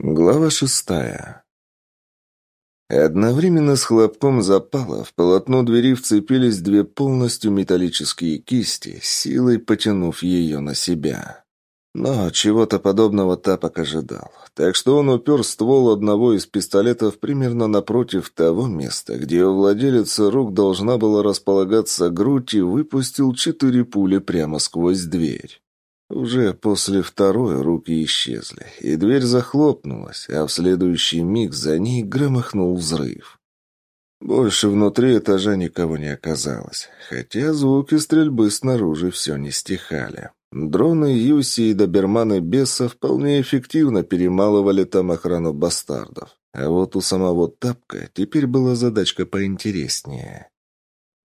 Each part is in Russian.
Глава шестая. Одновременно с хлопком запала в полотно двери вцепились две полностью металлические кисти, силой потянув ее на себя. Но чего-то подобного Тапок ожидал, так что он упер ствол одного из пистолетов примерно напротив того места, где у владелицы рук должна была располагаться грудь и выпустил четыре пули прямо сквозь дверь. Уже после второй руки исчезли, и дверь захлопнулась, а в следующий миг за ней громыхнул взрыв. Больше внутри этажа никого не оказалось, хотя звуки стрельбы снаружи все не стихали. Дроны Юси и доберманы Беса вполне эффективно перемалывали там охрану бастардов. А вот у самого Тапка теперь была задачка поинтереснее.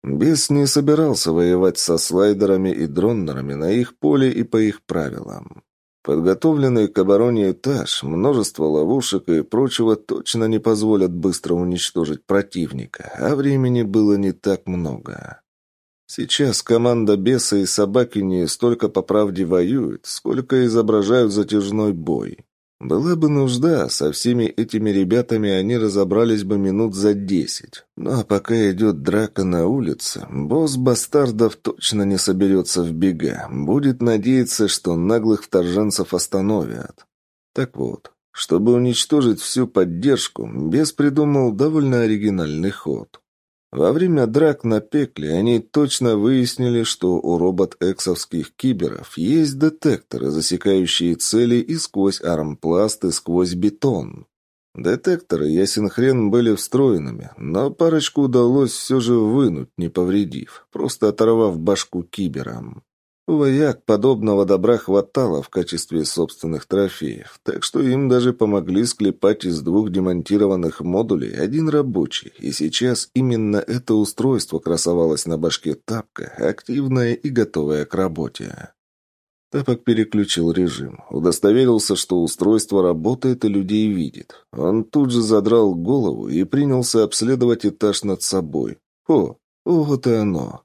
Бес не собирался воевать со слайдерами и дроннерами на их поле и по их правилам. Подготовленный к обороне этаж, множество ловушек и прочего точно не позволят быстро уничтожить противника, а времени было не так много. Сейчас команда Беса и Собаки не столько по правде воюют, сколько изображают затяжной бой. Была бы нужда, со всеми этими ребятами они разобрались бы минут за десять. Ну а пока идет драка на улице, босс бастардов точно не соберется в бега. Будет надеяться, что наглых вторженцев остановят. Так вот, чтобы уничтожить всю поддержку, Бес придумал довольно оригинальный ход. Во время драк на пекле они точно выяснили, что у робот-эксовских киберов есть детекторы, засекающие цели и сквозь армпласт, и сквозь бетон. Детекторы, ясен хрен, были встроенными, но парочку удалось все же вынуть, не повредив, просто оторвав башку киберам. Вояк подобного добра хватало в качестве собственных трофеев, так что им даже помогли склепать из двух демонтированных модулей один рабочий, и сейчас именно это устройство красовалось на башке Тапка, активное и готовое к работе. Тапок переключил режим, удостоверился, что устройство работает и людей видит. Он тут же задрал голову и принялся обследовать этаж над собой. О, вот и оно.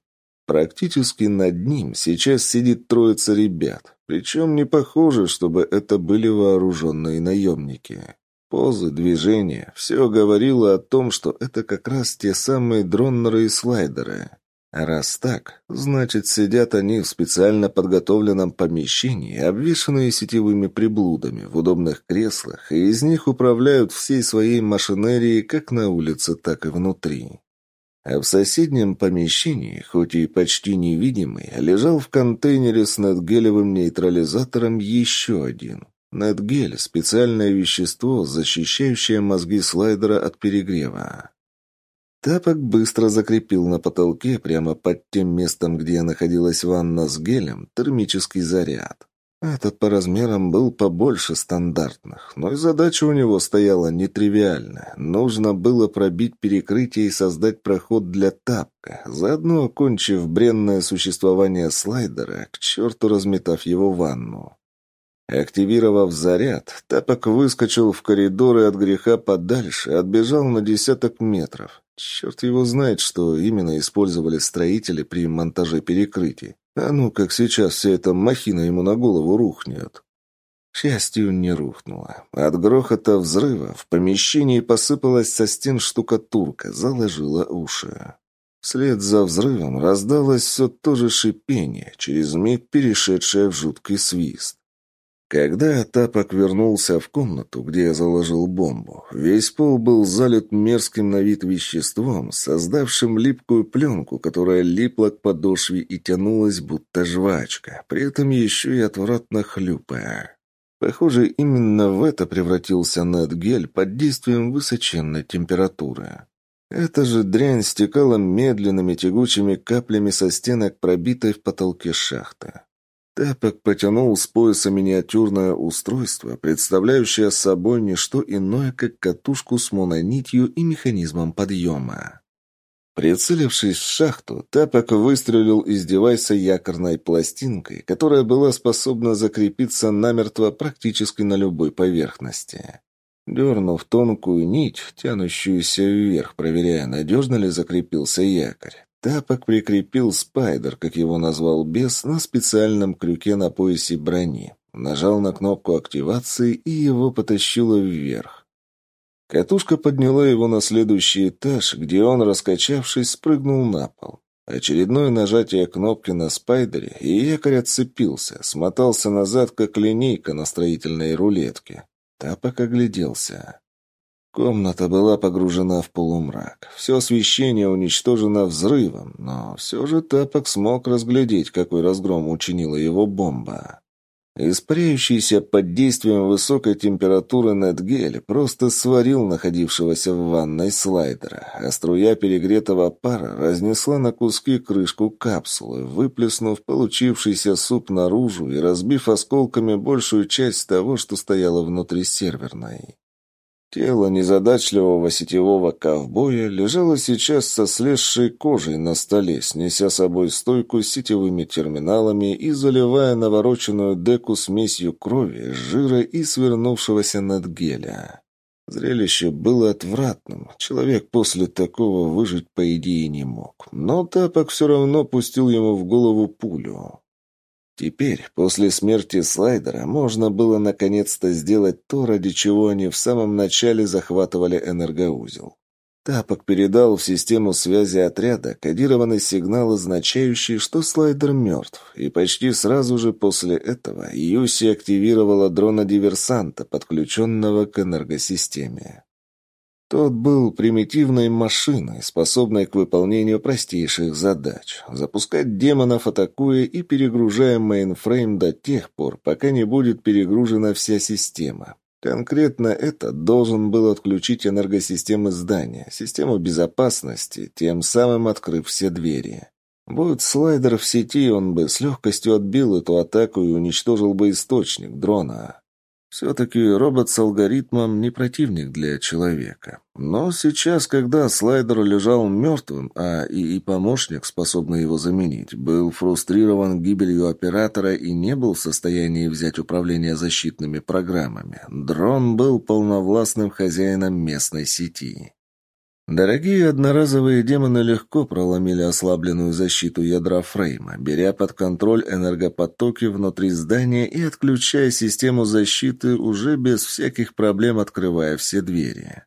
Практически над ним сейчас сидит троица ребят, причем не похоже, чтобы это были вооруженные наемники. Позы, движения – все говорило о том, что это как раз те самые дроннеры и слайдеры. А раз так, значит, сидят они в специально подготовленном помещении, обвешанные сетевыми приблудами, в удобных креслах, и из них управляют всей своей машинерией как на улице, так и внутри. А в соседнем помещении, хоть и почти невидимый, лежал в контейнере с надгелевым нейтрализатором еще один. Надгель – специальное вещество, защищающее мозги слайдера от перегрева. Тапок быстро закрепил на потолке, прямо под тем местом, где находилась ванна с гелем, термический заряд. Этот по размерам был побольше стандартных, но и задача у него стояла нетривиальная. Нужно было пробить перекрытие и создать проход для тапка, заодно окончив бренное существование слайдера, к черту разметав его ванну. Активировав заряд, тапок выскочил в коридор и от греха подальше отбежал на десяток метров. Черт его знает, что именно использовали строители при монтаже перекрытий. А ну, как сейчас вся эта махина ему на голову рухнет. К счастью, не рухнула. От грохота взрыва в помещении посыпалась со стен штукатурка, заложила уши. Вслед за взрывом раздалось все то же шипение, через миг перешедшее в жуткий свист. Когда Тапок вернулся в комнату, где я заложил бомбу, весь пол был залит мерзким на вид веществом, создавшим липкую пленку, которая липла к подошве и тянулась, будто жвачка, при этом еще и отвратно хлюпая. Похоже, именно в это превратился Нед под действием высоченной температуры. Эта же дрянь стекала медленными тягучими каплями со стенок, пробитой в потолке шахты. Тапок потянул с пояса миниатюрное устройство, представляющее собой не что иное, как катушку с мононитью и механизмом подъема. Прицелившись в шахту, Тапок выстрелил из девайса якорной пластинкой, которая была способна закрепиться намертво практически на любой поверхности. Дернув тонкую нить, тянущуюся вверх, проверяя, надежно ли закрепился якорь, Тапок прикрепил спайдер, как его назвал бес, на специальном крюке на поясе брони. нажал на кнопку активации, и его потащило вверх. Катушка подняла его на следующий этаж, где он, раскачавшись, спрыгнул на пол. Очередное нажатие кнопки на спайдере, и якорь отцепился, смотался назад, как линейка на строительной рулетке. Тапок огляделся. Комната была погружена в полумрак. Все освещение уничтожено взрывом, но все же Тапок смог разглядеть, какой разгром учинила его бомба. Испаряющийся под действием высокой температуры Нетгель просто сварил находившегося в ванной слайдера, а струя перегретого пара разнесла на куски крышку капсулы, выплеснув получившийся суп наружу и разбив осколками большую часть того, что стояло внутри серверной. Тело незадачливого сетевого ковбоя лежало сейчас со слезшей кожей на столе, снеся собой стойку с сетевыми терминалами и заливая навороченную деку смесью крови, жира и свернувшегося над геля. Зрелище было отвратным. Человек после такого выжить, по идее, не мог. Но Тапок все равно пустил ему в голову пулю. Теперь, после смерти слайдера, можно было наконец-то сделать то, ради чего они в самом начале захватывали энергоузел. Тапок передал в систему связи отряда кодированный сигнал, означающий, что слайдер мертв, и почти сразу же после этого Юси активировала дрона-диверсанта, подключенного к энергосистеме. Тот был примитивной машиной, способной к выполнению простейших задач. Запускать демонов, атакуя и перегружая мейнфрейм до тех пор, пока не будет перегружена вся система. Конкретно этот должен был отключить энергосистемы здания, систему безопасности, тем самым открыв все двери. Будь слайдер в сети, он бы с легкостью отбил эту атаку и уничтожил бы источник дрона. Все-таки робот с алгоритмом не противник для человека. Но сейчас, когда слайдер лежал мертвым, а и, и помощник, способный его заменить, был фрустрирован гибелью оператора и не был в состоянии взять управление защитными программами, дрон был полновластным хозяином местной сети. Дорогие одноразовые демоны легко проломили ослабленную защиту ядра фрейма, беря под контроль энергопотоки внутри здания и отключая систему защиты, уже без всяких проблем открывая все двери.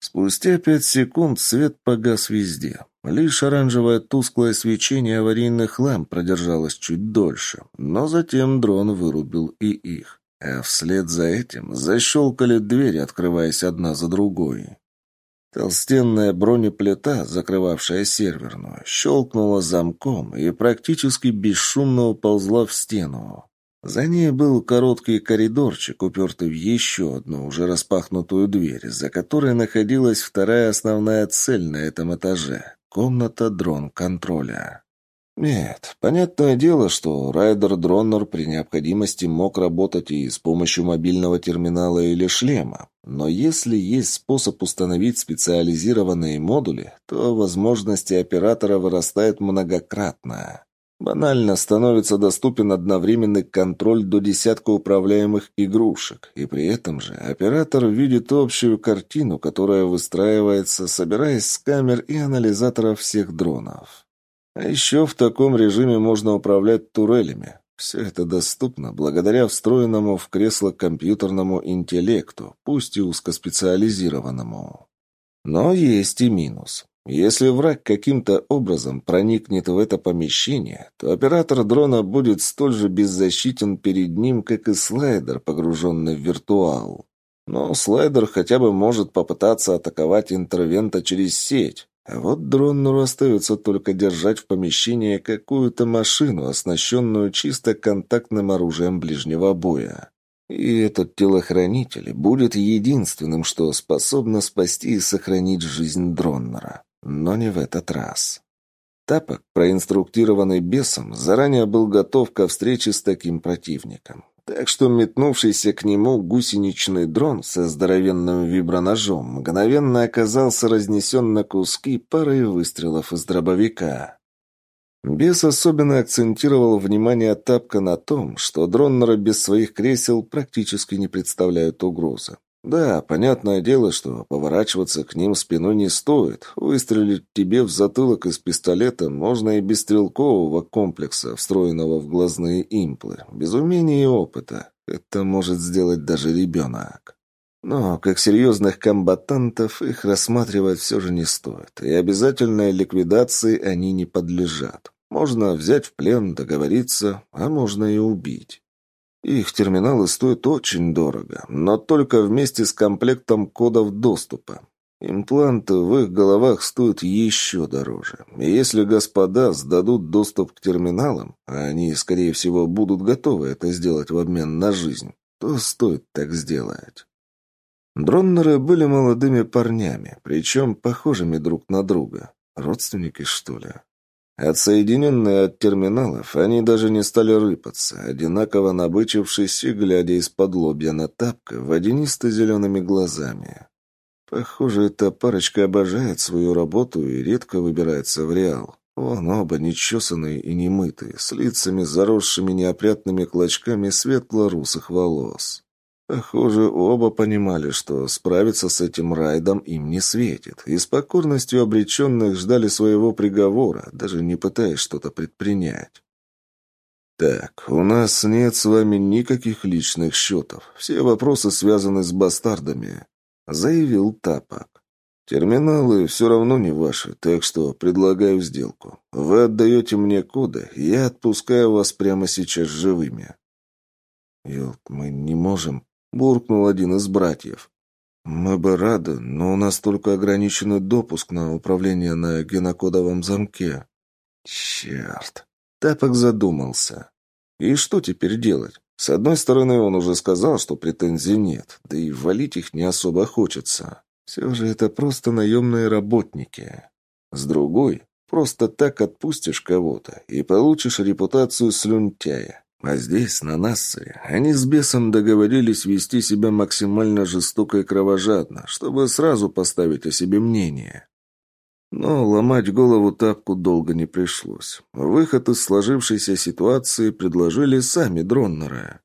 Спустя пять секунд свет погас везде. Лишь оранжевое тусклое свечение аварийных ламп продержалось чуть дольше, но затем дрон вырубил и их. А вслед за этим защелкали двери, открываясь одна за другой. Толстенная бронеплита, закрывавшая серверную, щелкнула замком и практически бесшумно уползла в стену. За ней был короткий коридорчик, упертый в еще одну, уже распахнутую дверь, за которой находилась вторая основная цель на этом этаже — комната дрон-контроля. Нет, понятное дело, что райдер-дроннер при необходимости мог работать и с помощью мобильного терминала или шлема. Но если есть способ установить специализированные модули, то возможности оператора вырастают многократно. Банально становится доступен одновременный контроль до десятка управляемых игрушек, и при этом же оператор видит общую картину, которая выстраивается, собираясь с камер и анализаторов всех дронов. А еще в таком режиме можно управлять турелями. Все это доступно благодаря встроенному в кресло компьютерному интеллекту, пусть и узкоспециализированному. Но есть и минус. Если враг каким-то образом проникнет в это помещение, то оператор дрона будет столь же беззащитен перед ним, как и слайдер, погруженный в виртуал. Но слайдер хотя бы может попытаться атаковать интервента через сеть, вот дроннеру остается только держать в помещении какую-то машину, оснащенную чисто контактным оружием ближнего боя. И этот телохранитель будет единственным, что способно спасти и сохранить жизнь дроннера. Но не в этот раз. Тапок, проинструктированный бесом, заранее был готов ко встрече с таким противником. Так что метнувшийся к нему гусеничный дрон со здоровенным виброножом мгновенно оказался разнесен на куски парой выстрелов из дробовика. Бес особенно акцентировал внимание Тапка на том, что дроннеры без своих кресел практически не представляют угрозы. Да, понятное дело, что поворачиваться к ним спиной не стоит. Выстрелить тебе в затылок из пистолета можно и без стрелкового комплекса, встроенного в глазные имплы. Без умения и опыта. Это может сделать даже ребенок. Но, как серьезных комбатантов, их рассматривать все же не стоит. И обязательной ликвидации они не подлежат. Можно взять в плен, договориться, а можно и убить. Их терминалы стоят очень дорого, но только вместе с комплектом кодов доступа. Импланты в их головах стоят еще дороже. И если господа сдадут доступ к терминалам, а они, скорее всего, будут готовы это сделать в обмен на жизнь, то стоит так сделать. Дроннеры были молодыми парнями, причем похожими друг на друга. Родственники, что ли? Отсоединенные от терминалов, они даже не стали рыпаться, одинаково набычившись и глядя из-под лобья на тапка водянисто-зелеными глазами. Похоже, эта парочка обожает свою работу и редко выбирается в Реал. Вон оба нечесанные и немытые, с лицами заросшими неопрятными клочками светло-русых волос. Похоже, оба понимали, что справиться с этим райдом им не светит, и с покорностью обреченных ждали своего приговора, даже не пытаясь что-то предпринять. «Так, у нас нет с вами никаких личных счетов. Все вопросы связаны с бастардами», — заявил Тапок. «Терминалы все равно не ваши, так что предлагаю сделку. Вы отдаете мне коды, я отпускаю вас прямо сейчас живыми». «Елк, мы не можем», буркнул один из братьев. «Мы бы рады, но у нас только ограниченный допуск на управление на генокодовом замке». «Черт!» Тапок задумался. «И что теперь делать? С одной стороны, он уже сказал, что претензий нет, да и валить их не особо хочется. Все же это просто наемные работники. С другой, просто так отпустишь кого-то и получишь репутацию слюнтяя. А здесь, на Нассере, они с бесом договорились вести себя максимально жестоко и кровожадно, чтобы сразу поставить о себе мнение. Но ломать голову тапку долго не пришлось. Выход из сложившейся ситуации предложили сами дроннеры.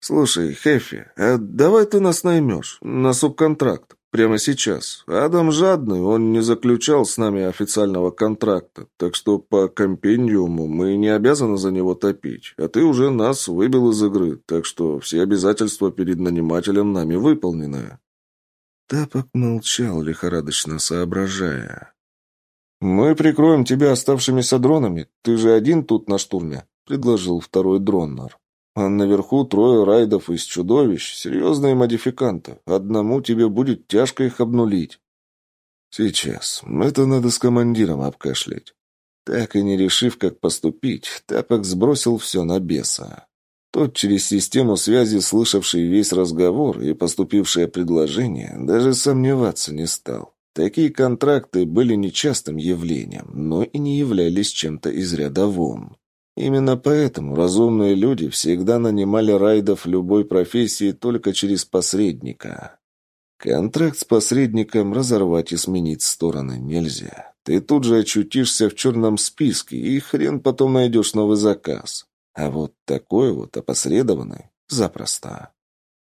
«Слушай, Хефи, а давай ты нас наймешь на субконтракт. Прямо сейчас. Адам жадный, он не заключал с нами официального контракта, так что по компендиуму мы не обязаны за него топить. А ты уже нас выбил из игры, так что все обязательства перед нанимателем нами выполнены». Тапок молчал, лихорадочно соображая. «Мы прикроем тебя оставшимися дронами. Ты же один тут на штурме», — предложил второй дроннер. А наверху трое райдов из чудовищ, серьезные модификанты. Одному тебе будет тяжко их обнулить. Сейчас. Это надо с командиром обкашлять. Так и не решив, как поступить, Тапок сбросил все на беса. Тот, через систему связи, слышавший весь разговор и поступившее предложение, даже сомневаться не стал. Такие контракты были нечастым явлением, но и не являлись чем-то из ряда вон. Именно поэтому разумные люди всегда нанимали райдов любой профессии только через посредника. Контракт с посредником разорвать и сменить стороны нельзя. Ты тут же очутишься в черном списке, и хрен потом найдешь новый заказ. А вот такой вот опосредованный – запросто.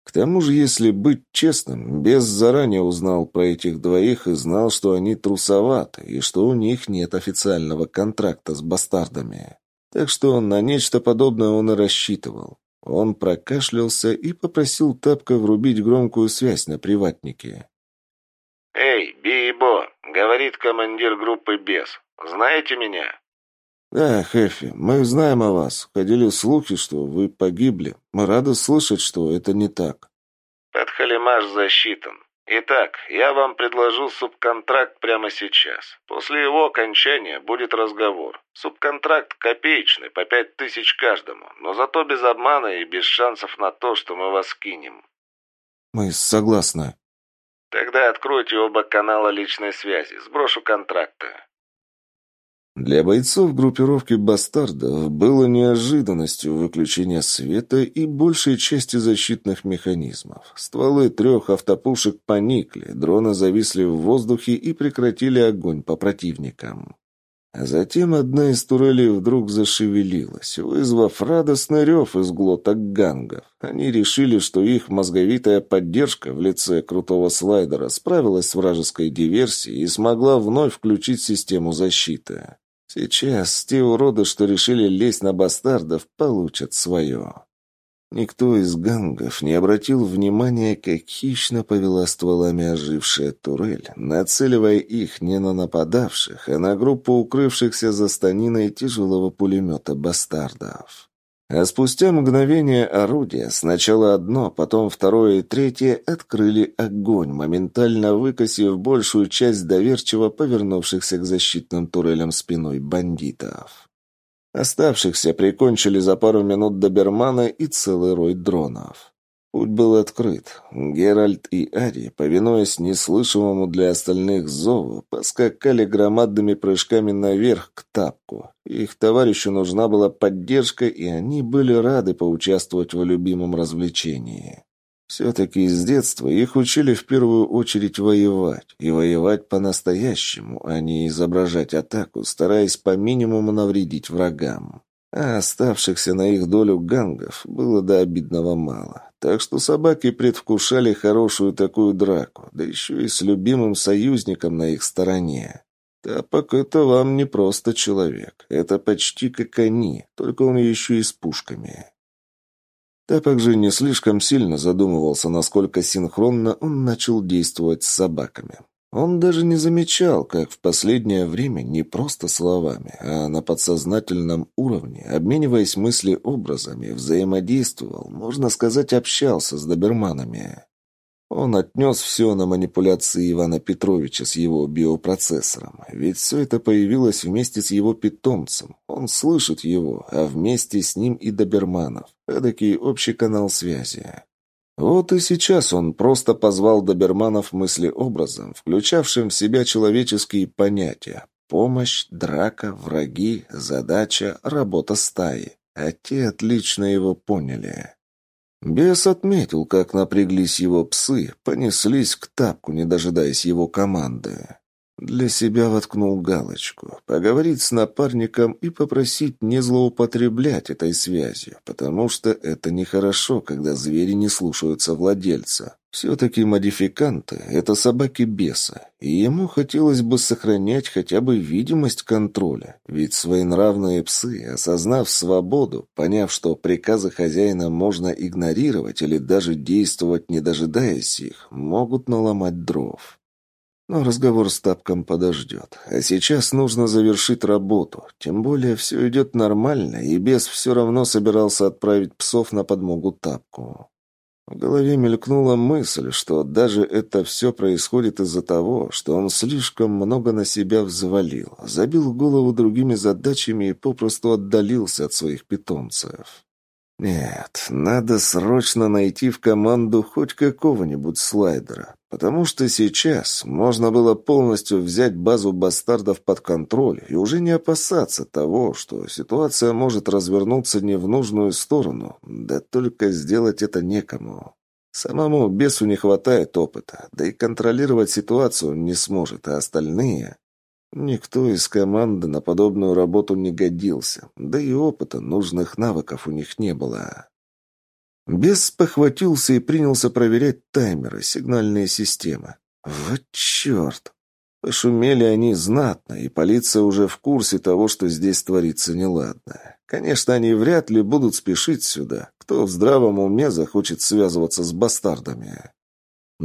К тому же, если быть честным, Без заранее узнал про этих двоих и знал, что они трусоваты, и что у них нет официального контракта с бастардами. Так что на нечто подобное он и рассчитывал. Он прокашлялся и попросил Тапка врубить громкую связь на приватнике. «Эй, Би-Бо!» — говорит командир группы «Бес». «Знаете меня?» «Да, Хэффи, мы знаем о вас. Ходили слухи, что вы погибли. Мы рады слышать, что это не так». «Подхалимаш засчитан. Итак, я вам предложу субконтракт прямо сейчас. После его окончания будет разговор. Субконтракт копеечный, по пять тысяч каждому, но зато без обмана и без шансов на то, что мы вас кинем. Мы согласны. Тогда откройте оба канала личной связи. Сброшу контракты. Для бойцов группировки «Бастардов» было неожиданностью выключение света и большей части защитных механизмов. Стволы трех автопушек поникли, дроны зависли в воздухе и прекратили огонь по противникам. А затем одна из турелей вдруг зашевелилась, вызвав радостный рев из глоток гангов. Они решили, что их мозговитая поддержка в лице крутого слайдера справилась с вражеской диверсией и смогла вновь включить систему защиты. Сейчас те уроды, что решили лезть на бастардов, получат свое. Никто из гангов не обратил внимания, как хищно повела стволами ожившая турель, нацеливая их не на нападавших, а на группу укрывшихся за станиной тяжелого пулемета бастардов. А спустя мгновение орудия, сначала одно, потом второе и третье, открыли огонь, моментально выкосив большую часть доверчиво повернувшихся к защитным турелям спиной бандитов. Оставшихся прикончили за пару минут добермана и целый рой дронов. Путь был открыт. Геральт и Ари, повинуясь неслышимому для остальных зову, поскакали громадными прыжками наверх к тапку. Их товарищу нужна была поддержка, и они были рады поучаствовать в любимом развлечении. Все-таки с детства их учили в первую очередь воевать, и воевать по-настоящему, а не изображать атаку, стараясь по минимуму навредить врагам. А оставшихся на их долю гангов было до обидного мало. Так что собаки предвкушали хорошую такую драку, да еще и с любимым союзником на их стороне. Тапок — это вам не просто человек, это почти как они, только он еще и с пушками. Тапок же не слишком сильно задумывался, насколько синхронно он начал действовать с собаками. Он даже не замечал, как в последнее время не просто словами, а на подсознательном уровне, обмениваясь мысли-образами, взаимодействовал, можно сказать, общался с доберманами. Он отнес все на манипуляции Ивана Петровича с его биопроцессором. Ведь все это появилось вместе с его питомцем. Он слышит его, а вместе с ним и доберманов. Эдакий общий канал связи. Вот и сейчас он просто позвал доберманов мыслеобразом, включавшим в себя человеческие понятия. Помощь, драка, враги, задача, работа стаи. А те отлично его поняли. Бес отметил, как напряглись его псы, понеслись к тапку, не дожидаясь его команды. Для себя воткнул галочку. Поговорить с напарником и попросить не злоупотреблять этой связью, потому что это нехорошо, когда звери не слушаются владельца. Все-таки модификанты — это собаки беса, и ему хотелось бы сохранять хотя бы видимость контроля, ведь своенравные псы, осознав свободу, поняв, что приказы хозяина можно игнорировать или даже действовать, не дожидаясь их, могут наломать дров. Но разговор с Тапком подождет. А сейчас нужно завершить работу. Тем более все идет нормально, и бес все равно собирался отправить псов на подмогу Тапку. В голове мелькнула мысль, что даже это все происходит из-за того, что он слишком много на себя взвалил, забил голову другими задачами и попросту отдалился от своих питомцев. Нет, надо срочно найти в команду хоть какого-нибудь слайдера, потому что сейчас можно было полностью взять базу бастардов под контроль и уже не опасаться того, что ситуация может развернуться не в нужную сторону, да только сделать это некому. Самому бесу не хватает опыта, да и контролировать ситуацию не сможет, а остальные... Никто из команды на подобную работу не годился, да и опыта, нужных навыков у них не было. Бес похватился и принялся проверять таймеры, сигнальные системы. Вот черт! Пошумели они знатно, и полиция уже в курсе того, что здесь творится неладное. Конечно, они вряд ли будут спешить сюда. Кто в здравом уме захочет связываться с бастардами?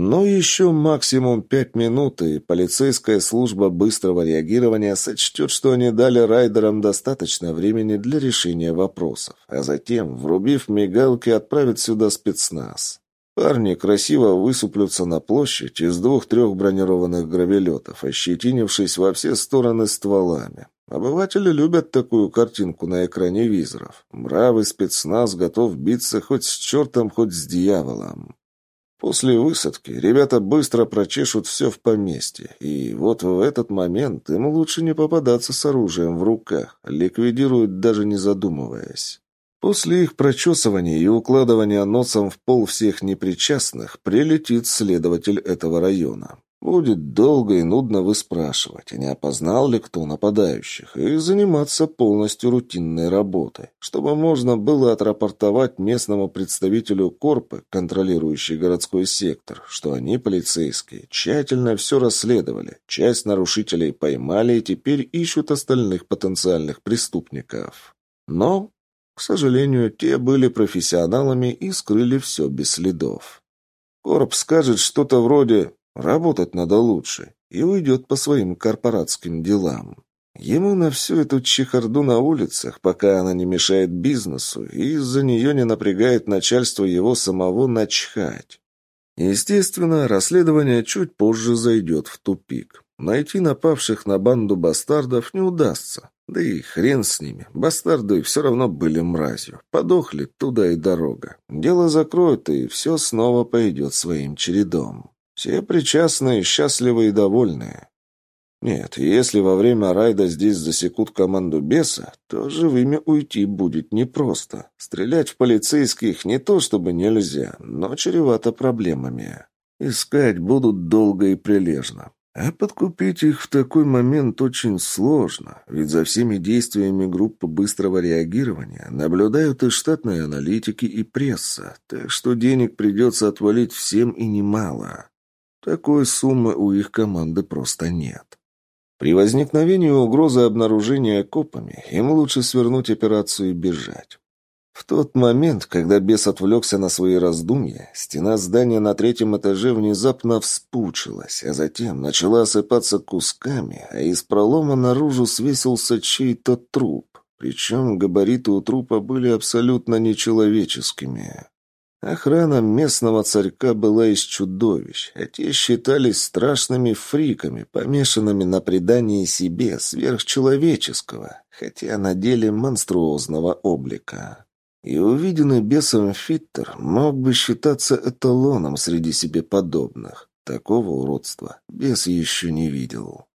Но еще максимум пять минут, и полицейская служба быстрого реагирования сочтет, что они дали райдерам достаточно времени для решения вопросов, а затем, врубив мигалки, отправят сюда спецназ. Парни красиво высуплются на площадь из двух-трех бронированных гравелетов, ощетинившись во все стороны стволами. Обыватели любят такую картинку на экране визоров. Бравый спецназ готов биться хоть с чертом, хоть с дьяволом. После высадки ребята быстро прочешут все в поместье, и вот в этот момент им лучше не попадаться с оружием в руках, ликвидируют даже не задумываясь. После их прочесывания и укладывания носом в пол всех непричастных прилетит следователь этого района. Будет долго и нудно выспрашивать, а не опознал ли кто нападающих, и заниматься полностью рутинной работой, чтобы можно было отрапортовать местному представителю Корпы, контролирующий городской сектор, что они, полицейские, тщательно все расследовали, часть нарушителей поймали и теперь ищут остальных потенциальных преступников. Но, к сожалению, те были профессионалами и скрыли все без следов. Корп скажет что-то вроде Работать надо лучше и уйдет по своим корпоратским делам. Ему на всю эту чехарду на улицах, пока она не мешает бизнесу и из-за нее не напрягает начальство его самого начхать. Естественно, расследование чуть позже зайдет в тупик. Найти напавших на банду бастардов не удастся. Да и хрен с ними. Бастарды все равно были мразью. Подохли туда и дорога. Дело закроют, и все снова пойдет своим чередом. Все причастные, счастливы и довольные. Нет, если во время райда здесь засекут команду беса, то живыми уйти будет непросто. Стрелять в полицейских не то чтобы нельзя, но чревато проблемами. Искать будут долго и прилежно. А подкупить их в такой момент очень сложно, ведь за всеми действиями группы быстрого реагирования наблюдают и штатные аналитики, и пресса, так что денег придется отвалить всем и немало. Такой суммы у их команды просто нет. При возникновении угрозы обнаружения копами им лучше свернуть операцию и бежать. В тот момент, когда бес отвлекся на свои раздумья, стена здания на третьем этаже внезапно вспучилась, а затем начала осыпаться кусками, а из пролома наружу свесился чей-то труп. Причем габариты у трупа были абсолютно нечеловеческими. Охрана местного царька была из чудовищ, а те считались страшными фриками, помешанными на предании себе сверхчеловеческого, хотя на деле монструозного облика. И увиденный бесом Фиттер мог бы считаться эталоном среди себе подобных. Такого уродства бес еще не видел.